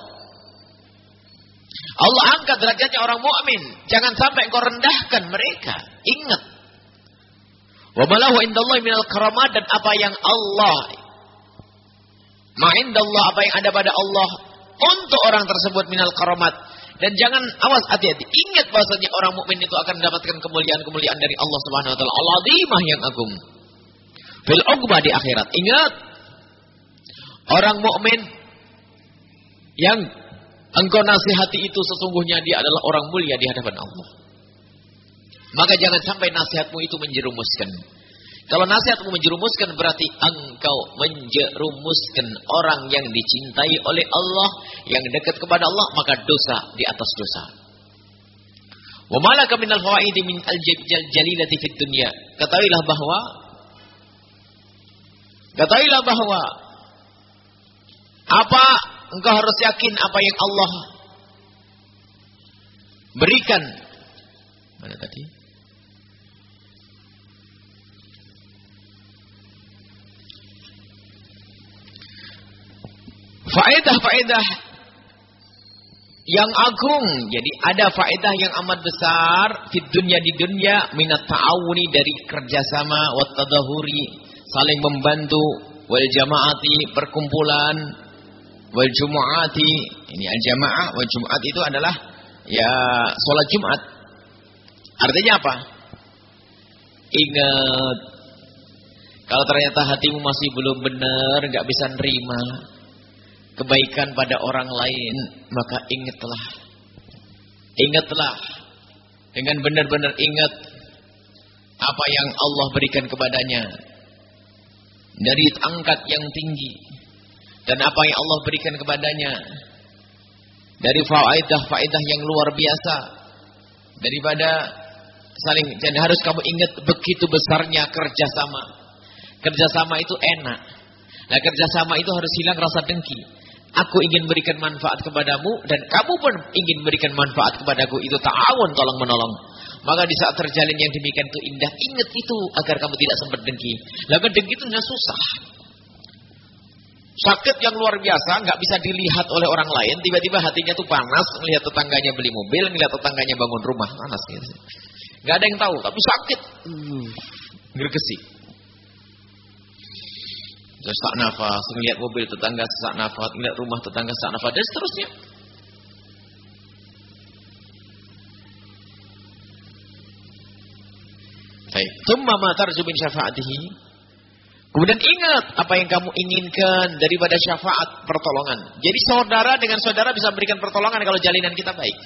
Allah angkat derajatnya orang mukmin. Jangan sampai engkau rendahkan mereka. Ingat. Wa malahu indallahi minal karamat dan apa yang Allah ma'indallah apa yang ada pada Allah untuk orang tersebut minal karamat. Dan jangan awas hati-hati. Ingat bahasanya orang mukmin itu akan mendapatkan kemuliaan-kemuliaan dari Allah Subhanahu wa taala. Al-azimah yang agung. Fil uqbah di akhirat. Ingat. Orang mukmin yang Engkau nasihati itu sesungguhnya dia adalah orang mulia di hadapan Allah. Maka jangan sampai nasihatmu itu menjerumuskan. Kalau nasihatmu menjerumuskan berarti engkau menjerumuskan orang yang dicintai oleh Allah, yang dekat kepada Allah, maka dosa di atas dosa. Wa malaka minal fawaidi min al-jalilati fid dunya. Ketahuilah bahwa ketahuilah bahwa apa engkau harus yakin apa yang Allah berikan. Mana tadi? Faedah-faedah yang agung. Jadi ada faedah yang amat besar di dunia di dunia minat ta'awuni dari kerjasama wa tadahuri saling membantu wal jamaati perkumpulan wal jumu'ati ini al jamaah wal jumu'at itu adalah ya sholat Jumat. Artinya apa? Ingat kalau ternyata hatimu masih belum benar nggak bisa nerima kebaikan pada orang lain maka ingatlah. Ingatlah. Dengan benar-benar ingat apa yang Allah berikan kepadanya dari angkat yang tinggi. Dan apa yang Allah berikan kepadanya? Dari faedah-faedah yang luar biasa. Daripada saling dan harus kamu ingat begitu besarnya kerjasama. Kerjasama itu enak. Nah kerjasama itu harus hilang rasa dengki. Aku ingin berikan manfaat kepadamu dan kamu pun ingin berikan manfaat kepadaku. Itu ta'awun tolong menolong maka di saat terjalin yang demikian itu indah ingat itu agar kamu tidak sempat dengki lalu dengki itu susah Sakit yang luar biasa, nggak bisa dilihat oleh orang lain. Tiba-tiba hatinya tuh panas, melihat tetangganya beli mobil, melihat tetangganya bangun rumah, panas gitu. Nggak ada yang tahu, tapi sakit. Uh, Gergesi. Sesak nafas, melihat mobil tetangga sesak nafas, melihat rumah tetangga sesak nafas, dan seterusnya. Baik. Tumma ma tarju min syafaatihi. Kemudian ingat apa yang kamu inginkan daripada syafaat pertolongan. Jadi saudara dengan saudara bisa memberikan pertolongan kalau jalinan kita baik.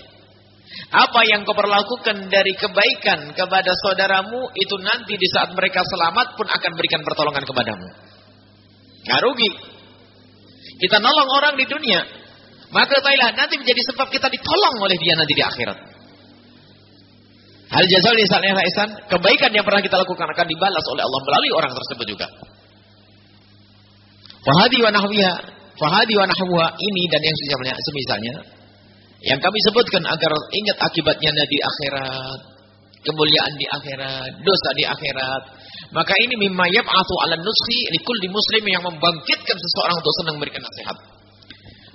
Apa yang kau perlakukan dari kebaikan kepada saudaramu itu nanti di saat mereka selamat pun akan berikan pertolongan kepadamu. Gak rugi. Kita nolong orang di dunia. Maka ketahuilah nanti menjadi sebab kita ditolong oleh dia nanti di akhirat. Hal jazal ihsan ihsan, kebaikan yang pernah kita lakukan akan dibalas oleh Allah melalui orang tersebut juga. Fahadi wa nahwiha, fahadi wa nahwa ini dan yang semisalnya, semisalnya yang kami sebutkan agar ingat akibatnya di akhirat, kemuliaan di akhirat, dosa di akhirat. Maka ini mimma yab'atsu 'ala nushi likulli muslim yang membangkitkan seseorang untuk senang memberikan nasihat.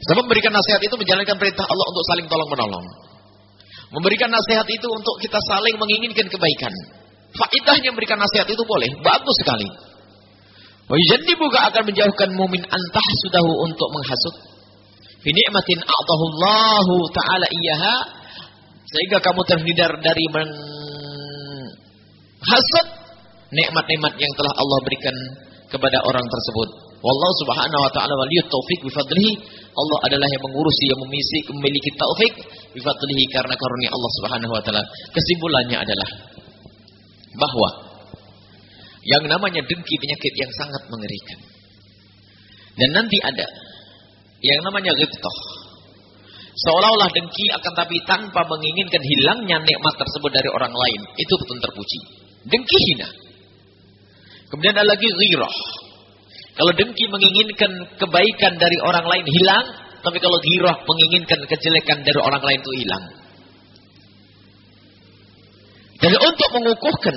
Sebab memberikan nasihat itu menjalankan perintah Allah untuk saling tolong menolong. Memberikan nasihat itu untuk kita saling menginginkan kebaikan. Faidahnya memberikan nasihat itu boleh, bagus sekali. Buka akan menjauhkan mumin antah sudahu untuk menghasut. Fi ni'matin a'tahullahu ta'ala iyaha sehingga kamu terhindar dari menghasut nikmat-nikmat yang telah Allah berikan kepada orang tersebut. Wallahu subhanahu wa ta'ala waliyut taufiq bifadlihi. Allah adalah yang mengurusi, yang memiliki, memiliki taufik bifadlihi karena karunia Allah subhanahu wa ta'ala. Kesimpulannya adalah bahwa yang namanya dengki penyakit yang sangat mengerikan. Dan nanti ada yang namanya ghibtah. Seolah-olah dengki akan tapi tanpa menginginkan hilangnya nikmat tersebut dari orang lain. Itu betul terpuji. Dengki hina. Kemudian ada lagi ghirah. Kalau dengki menginginkan kebaikan dari orang lain hilang, tapi kalau ghirah menginginkan kejelekan dari orang lain itu hilang. Jadi untuk mengukuhkan,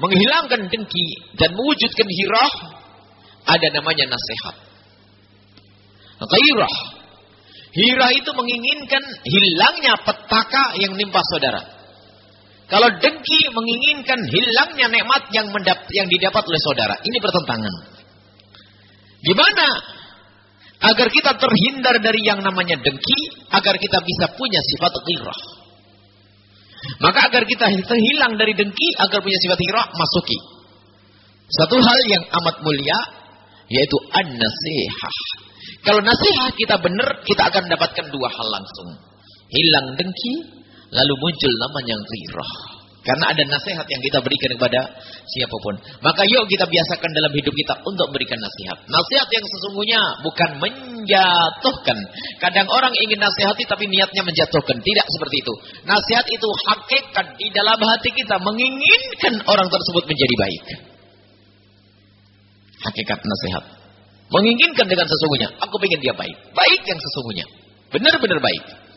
menghilangkan dengki dan mewujudkan hirah, ada namanya nasihat. Ghirah. Hirah itu menginginkan hilangnya petaka yang nimpa saudara. Kalau dengki menginginkan hilangnya nikmat yang mendap yang didapat oleh saudara, ini bertentangan. Gimana agar kita terhindar dari yang namanya dengki, agar kita bisa punya sifat ghirah. Maka agar kita terhilang dari dengki, agar punya sifat ghirah, masuki. Satu hal yang amat mulia yaitu an-nasihah. Kalau nasihat kita benar, kita akan mendapatkan dua hal langsung. Hilang dengki, lalu muncul namanya ghirah. Karena ada nasihat yang kita berikan kepada siapa pun. Maka yuk kita biasakan dalam hidup kita untuk berikan nasihat. Nasihat yang sesungguhnya bukan menjatuhkan. Kadang orang ingin nasihati tapi niatnya menjatuhkan. Tidak seperti itu. Nasihat itu hakikat di dalam hati kita menginginkan orang tersebut menjadi baik. Hakikat nasihat. Menginginkan dengan sesungguhnya. Aku ingin dia baik. Baik yang sesungguhnya. Benar-benar baik.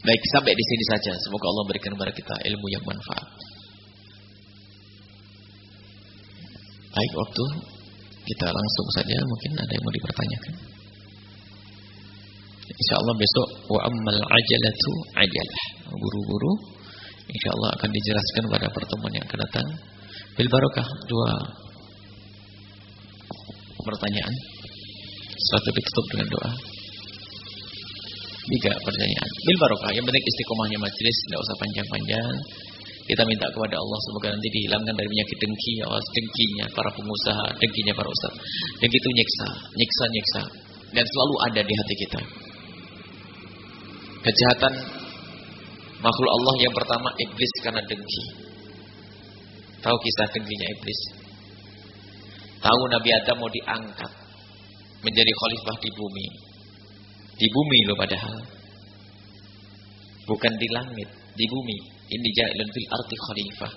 Baik, sampai di sini saja. Semoga Allah berikan kepada kita ilmu yang manfaat. Baik, waktu kita langsung saja. Mungkin ada yang mau dipertanyakan. Insya Allah besok wa ammal ajalatu ajalah. Buru-buru. Insya Allah akan dijelaskan pada pertemuan yang akan datang. Bil barokah dua pertanyaan. Satu ditutup dengan doa. Tiga pertanyaan. Bil barokah. Yang penting istiqomahnya majelis, tidak usah panjang-panjang. Kita minta kepada Allah semoga nanti dihilangkan dari penyakit dengki, ya Allah, dengkinya para pengusaha, dengkinya para ustaz. Dengki itu nyiksa, nyiksa, nyiksa. Dan selalu ada di hati kita. Kejahatan makhluk Allah yang pertama iblis karena dengki. Tahu kisah dengkinya iblis? Tahu Nabi Adam mau diangkat menjadi khalifah di bumi. Di bumi loh padahal. Bukan di langit, di bumi. Ini ja'ilun fil arti khalifah.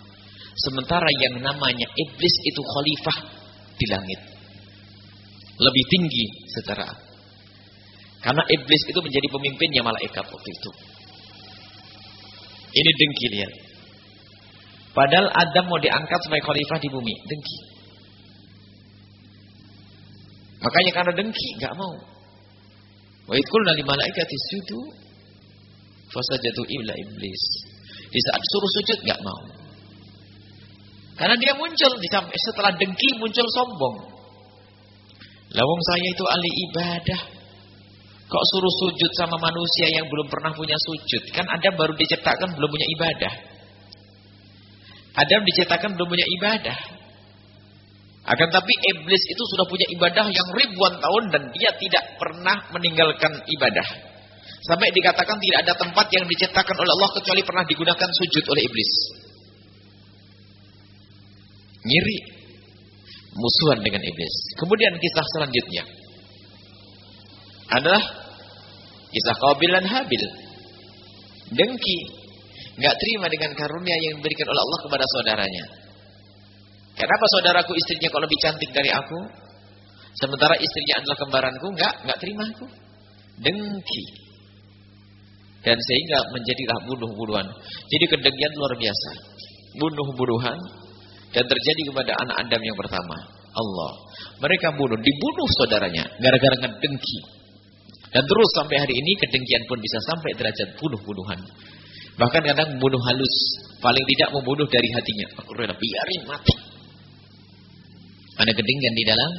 Sementara yang namanya iblis itu khalifah di langit. Lebih tinggi secara karena iblis itu menjadi pemimpinnya malaikat waktu itu. Ini dengki lihat. Padahal Adam mau diangkat sebagai khalifah di bumi, dengki. Makanya karena dengki nggak mau. Wa idkulna li malaikati sujudu fasajadu illa iblis. Di saat suruh sujud enggak mau. Karena dia muncul di setelah dengki muncul sombong. Lawang saya itu ahli ibadah. Kok suruh sujud sama manusia yang belum pernah punya sujud? Kan Adam baru diciptakan belum punya ibadah. Adam diciptakan belum punya ibadah. Akan tapi iblis itu sudah punya ibadah yang ribuan tahun dan dia tidak pernah meninggalkan ibadah. Sampai dikatakan tidak ada tempat yang diciptakan oleh Allah kecuali pernah digunakan sujud oleh iblis. Ngiri. Musuhan dengan iblis. Kemudian kisah selanjutnya. Adalah kisah Qabil dan Habil. Dengki. Nggak terima dengan karunia yang diberikan oleh Allah kepada saudaranya. Kenapa saudaraku istrinya kok lebih cantik dari aku? Sementara istrinya adalah kembaranku, enggak, enggak terima aku. Dengki. Dan sehingga menjadilah bunuh-bunuhan. Jadi kedengkian luar biasa. Bunuh-bunuhan dan terjadi kepada anak Adam yang pertama. Allah. Mereka bunuh, dibunuh saudaranya gara-gara ngedengki. Dan terus sampai hari ini kedengkian pun bisa sampai derajat bunuh-bunuhan. Bahkan kadang membunuh halus, paling tidak membunuh dari hatinya. Aku rela biarin mati. Ada kedengkian di dalam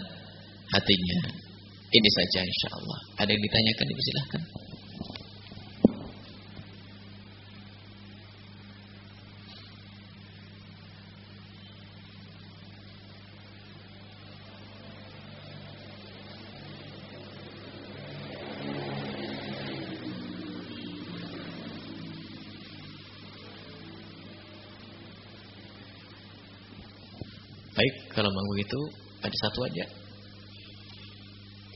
hatinya. Ini saja insya Allah. Ada yang ditanyakan, silahkan. Begitu ada satu aja.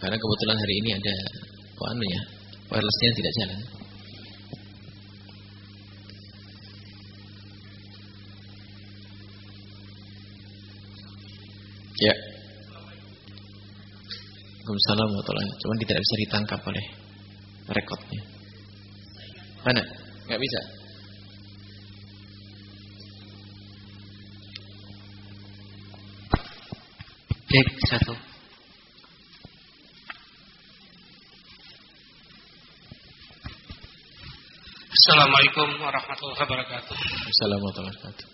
Karena kebetulan hari ini ada oh ya, wirelessnya tidak jalan. Ya. Waalaikumsalam warahmatullahi Cuman tidak bisa ditangkap oleh rekodnya. Mana? Gak bisa. Cek satu. Assalamualaikum warahmatullahi wabarakatuh. Assalamualaikum warahmatullahi wabarakatuh.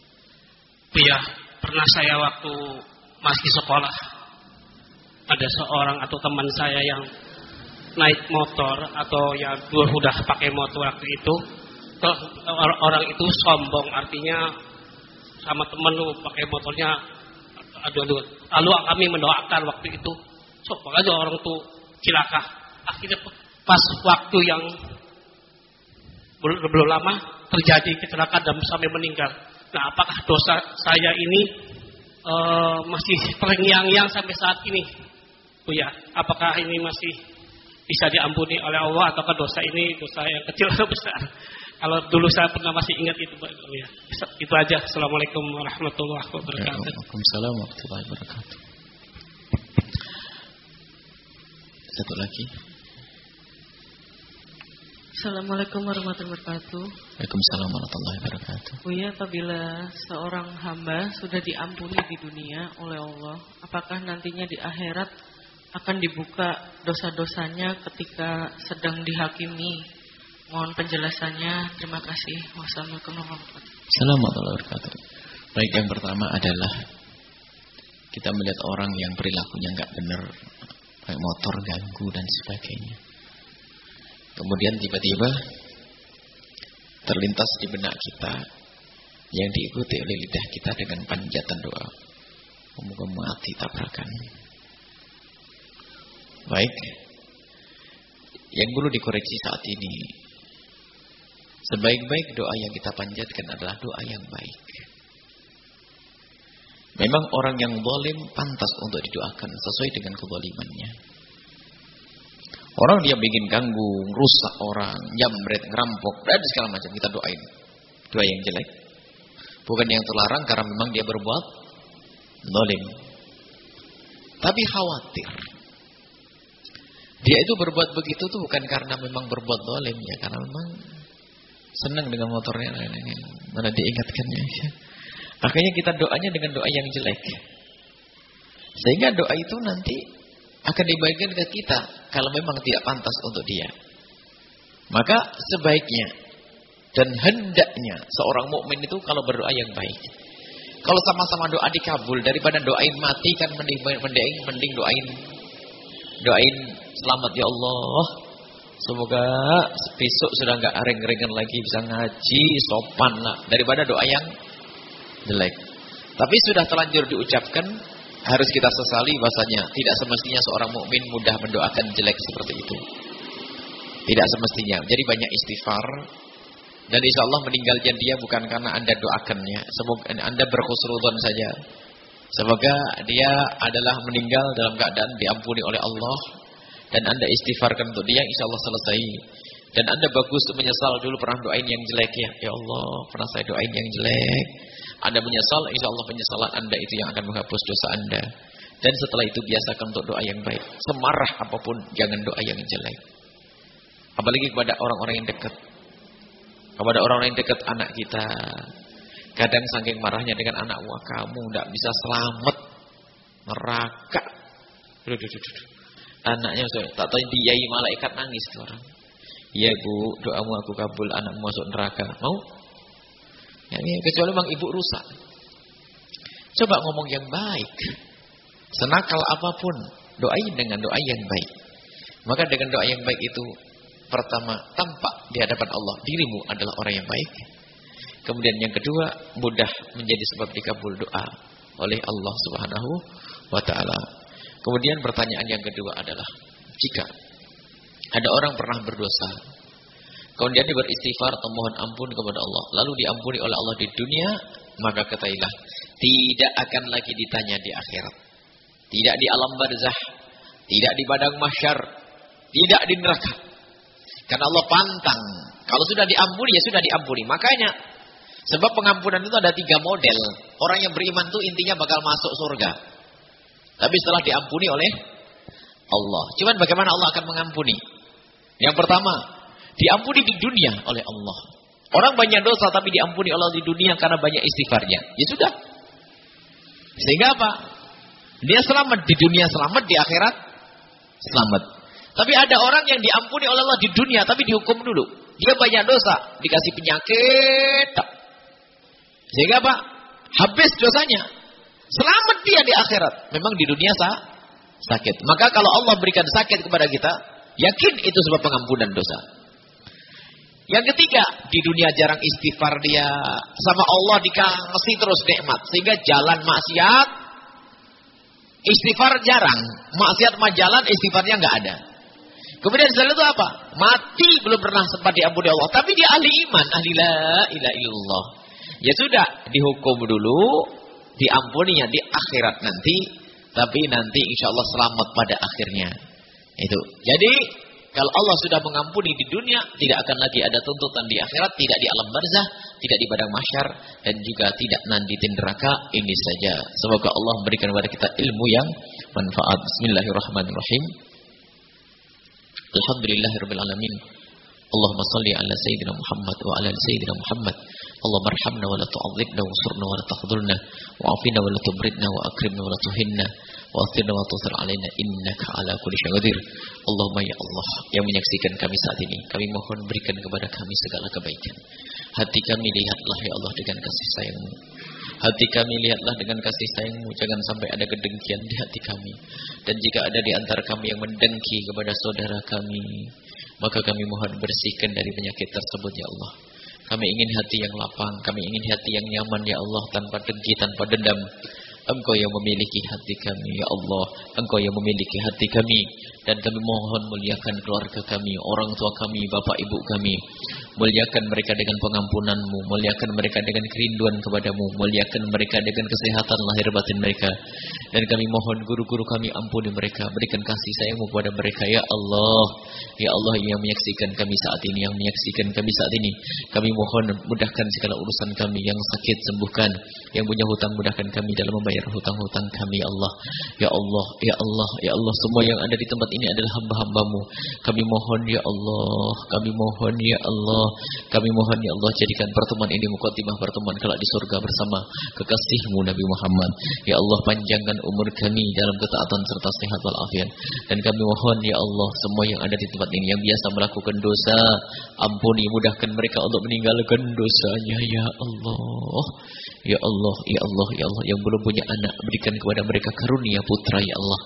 Iya, pernah saya waktu masih sekolah ada seorang atau teman saya yang naik motor atau yang dua sudah pakai motor waktu itu orang itu sombong artinya sama temen lu pakai motornya aduh lalu kami mendoakan waktu itu sok aja orang tuh cilaka akhirnya pas waktu yang belum, belum lama terjadi kecelakaan dan sampai meninggal. Nah apakah dosa saya ini uh, masih terngiang-ngiang sampai saat ini? Bu ya apakah ini masih bisa diampuni oleh Allah ataukah dosa ini dosa yang kecil atau besar kalau dulu saya pernah masih ingat itu, ya. Itu aja. Assalamualaikum warahmatullahi wabarakatuh. Waalaikumsalam warahmatullahi wabarakatuh. Satu lagi. Assalamualaikum warahmatullahi wabarakatuh. Waalaikumsalam warahmatullahi wabarakatuh. Buya, apabila seorang hamba sudah diampuni di dunia oleh Allah, apakah nantinya di akhirat akan dibuka dosa-dosanya ketika sedang dihakimi Mohon penjelasannya. Terima kasih. Wassalamualaikum warahmatullahi wabarakatuh. Assalamualaikum warahmatullahi Baik, yang pertama adalah kita melihat orang yang perilakunya nggak benar, kayak motor ganggu dan sebagainya. Kemudian tiba-tiba terlintas di benak kita yang diikuti oleh lidah kita dengan panjatan doa. Semoga mati tabrakan. Baik. Yang perlu dikoreksi saat ini Sebaik-baik doa yang kita panjatkan adalah doa yang baik. Memang orang yang zalim pantas untuk didoakan sesuai dengan kezalimannya. Orang dia bikin ganggu, rusak orang, jambret, ngerampok, dan segala macam kita doain. Doa yang jelek. Bukan yang terlarang karena memang dia berbuat zalim. Tapi khawatir. Dia itu berbuat begitu tuh bukan karena memang berbuat zalim ya, karena memang Senang dengan motornya. Mana diingatkannya. Makanya kita doanya dengan doa yang jelek. Sehingga doa itu nanti akan dibagikan ke kita. Kalau memang tidak pantas untuk dia. Maka sebaiknya dan hendaknya seorang mukmin itu kalau berdoa yang baik. Kalau sama-sama doa dikabul daripada doain mati kan mending mending, mending doain doain selamat ya Allah Semoga besok sudah nggak ring-ringan lagi bisa ngaji sopan lah daripada doa yang jelek. Tapi sudah terlanjur diucapkan harus kita sesali bahasanya tidak semestinya seorang mukmin mudah mendoakan jelek seperti itu. Tidak semestinya. Jadi banyak istighfar dan insya Allah meninggalnya dia bukan karena anda doakannya. Semoga anda berkhusrudon saja. Semoga dia adalah meninggal dalam keadaan diampuni oleh Allah dan anda istighfarkan untuk dia insya Allah selesai. Dan anda bagus menyesal dulu pernah doain yang jelek ya. Ya Allah pernah saya doain yang jelek. Anda menyesal, insya Allah penyesalan Anda itu yang akan menghapus dosa Anda. Dan setelah itu biasakan untuk doa yang baik. Semarah apa pun, jangan doa yang jelek. Apalagi kepada orang-orang yang dekat. Kepada orang-orang yang dekat anak kita. Kadang saking marahnya dengan anak, wah kamu tidak bisa selamat. Neraka. Duh, duh, duh, duh. Anaknya tak tahu diai malaikat nangis orang. Ya bu, doamu aku kabul, anakmu masuk neraka. Mau? Ya, ya, kecuali memang ibu rusak. Coba ngomong yang baik. Senakal apa pun, doain dengan doa yang baik. Maka dengan doa yang baik itu pertama tampak di hadapan Allah dirimu adalah orang yang baik. Kemudian yang kedua mudah menjadi sebab dikabul doa oleh Allah Subhanahu wa taala. Kemudian pertanyaan yang kedua adalah jika ada orang pernah berdosa Kemudian dia beristighfar atau mohon ampun kepada Allah. Lalu diampuni oleh Allah di dunia. Maka ketahuilah. Tidak akan lagi ditanya di akhirat. Tidak di alam barzah. Tidak di badang mahsyar. Tidak di neraka. Karena Allah pantang. Kalau sudah diampuni ya sudah diampuni. Makanya. Sebab pengampunan itu ada tiga model. Orang yang beriman itu intinya bakal masuk surga. Tapi setelah diampuni oleh Allah. Cuman bagaimana Allah akan mengampuni? Yang pertama, Diampuni di dunia oleh Allah. Orang banyak dosa tapi diampuni Allah di dunia karena banyak istighfarnya. Ya sudah. Sehingga apa? Dia selamat di dunia, selamat di akhirat, selamat. Tapi ada orang yang diampuni oleh Allah di dunia tapi dihukum dulu. Dia banyak dosa, dikasih penyakit. Sehingga apa? Habis dosanya. Selamat dia di akhirat. Memang di dunia sah, sakit. Maka kalau Allah berikan sakit kepada kita, yakin itu sebab pengampunan dosa. Yang ketiga, di dunia jarang istighfar dia. Sama Allah dikasih terus nikmat. Sehingga jalan maksiat, istighfar jarang. Maksiat mah jalan, istighfarnya nggak ada. Kemudian setelah itu apa? Mati belum pernah sempat diampuni Allah. Tapi dia ahli iman. Ahli la ilaha illallah. Ya sudah, dihukum dulu. Diampuninya di akhirat nanti. Tapi nanti insya Allah selamat pada akhirnya. Itu. Jadi kalau Allah sudah mengampuni di dunia, tidak akan lagi ada tuntutan di akhirat, tidak di alam barzah, tidak di padang mahsyar, dan juga tidak nanti di neraka. Ini saja. Semoga Allah memberikan kepada kita ilmu yang manfaat. Bismillahirrahmanirrahim. Alhamdulillahirabbil alamin. Allahumma salli ala sayyidina Muhammad wa ala sayyidina Muhammad. Allahumma arhamna wa la tu'adzibna wa surna wa la takhdhulna wa afina wa la tubridna wa akrimna wa la tuhinna wa athirna wa tusir alaina innaka ala kulli syai'in. Allahumma ya Allah yang menyaksikan kami saat ini, kami mohon berikan kepada kami segala kebaikan. Hati kami lihatlah ya Allah dengan kasih sayangmu. Hati kami lihatlah dengan kasih sayangmu. Jangan sampai ada kedengkian di hati kami. Dan jika ada di antara kami yang mendengki kepada saudara kami, maka kami mohon bersihkan dari penyakit tersebut ya Allah. Kami ingin hati yang lapang, kami ingin hati yang nyaman ya Allah tanpa dengki, tanpa dendam. Engkau yang memiliki hati kami ya Allah. Engkau yang memiliki hati kami dan kami mohon muliakan keluarga kami, orang tua kami, bapak ibu kami. Muliakan mereka dengan pengampunanmu, muliakan mereka dengan kerinduan kepadamu, muliakan mereka dengan kesehatan lahir batin mereka. Dan kami mohon guru-guru kami ampuni mereka, berikan kasih sayangmu kepada mereka ya Allah. Ya Allah yang menyaksikan kami saat ini, yang menyaksikan kami saat ini. Kami mohon mudahkan segala urusan kami yang sakit sembuhkan, yang punya hutang mudahkan kami dalam membayar hutang-hutang kami ya Allah. Ya Allah, ya Allah, ya Allah semua yang ada di tempat ini adalah hamba-hambamu. Kami mohon ya Allah, kami mohon ya Allah, kami mohon ya Allah jadikan pertemuan ini mukaddimah pertemuan kelak di surga bersama kekasihmu Nabi Muhammad. Ya Allah panjangkan umur kami dalam ketaatan serta sehat walafiat. Dan kami mohon ya Allah semua yang ada di tempat ini yang biasa melakukan dosa, ampuni mudahkan mereka untuk meninggalkan dosanya ya Allah. Ya Allah, ya Allah, ya Allah yang belum punya anak berikan kepada mereka karunia putra ya Allah.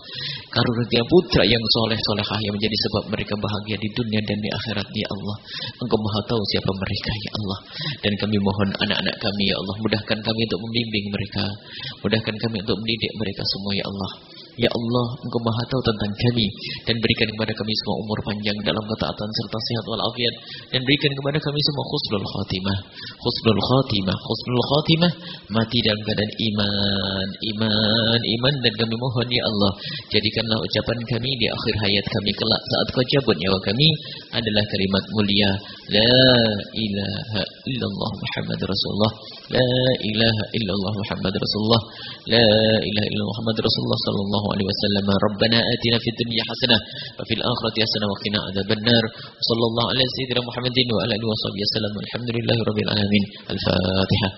Karunia putra yang soleh solehah yang menjadi sebab mereka bahagia di dunia dan di akhirat ya Allah. Engkau maha tahu siapa mereka ya Allah. Dan kami mohon anak-anak kami ya Allah mudahkan kami untuk membimbing mereka. Mudahkan kami untuk mendidik mereka semua ya Allah. Ya Allah, Engkau Maha tahu tentang kami dan berikan kepada kami semua umur panjang dalam ketaatan serta sehat walafiat dan berikan kepada kami semua khusnul khatimah. Khusnul khatimah, khusnul khatimah, mati dalam keadaan iman, iman, iman dan kami mohon ya Allah, jadikanlah ucapan kami di akhir hayat kami kelak saat kau cabut nyawa kami adalah kalimat mulia. La ilaha illallah Muhammad Rasulullah. La ilaha illallah Muhammad Rasulullah. La ilaha illallah Muhammad Rasulullah sallallahu عليه وسلم ربنا آتنا في الدنيا حسنة وفي الآخرة حسنة وقنا عذاب النار وصلى الله على سيدنا محمد وعلى آله وصحبه وسلم والحمد لله رب العالمين الفاتحة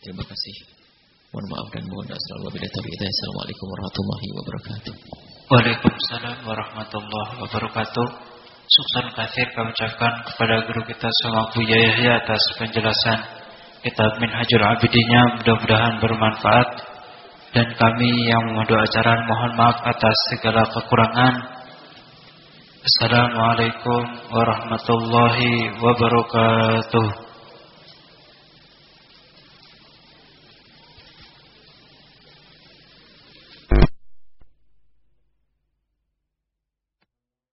Terima kasih. Mohon maaf dan mohon doa selalu wabillahi taufiq Assalamualaikum warahmatullahi wabarakatuh. Waalaikumsalam warahmatullahi wabarakatuh. Sukses kasir kami ucapkan kepada guru kita semua Buya Yahya atas penjelasan kitab Minhajul Abidinnya mudah-mudahan bermanfaat dan kami yang memandu acara mohon maaf atas segala kekurangan. Assalamualaikum warahmatullahi wabarakatuh.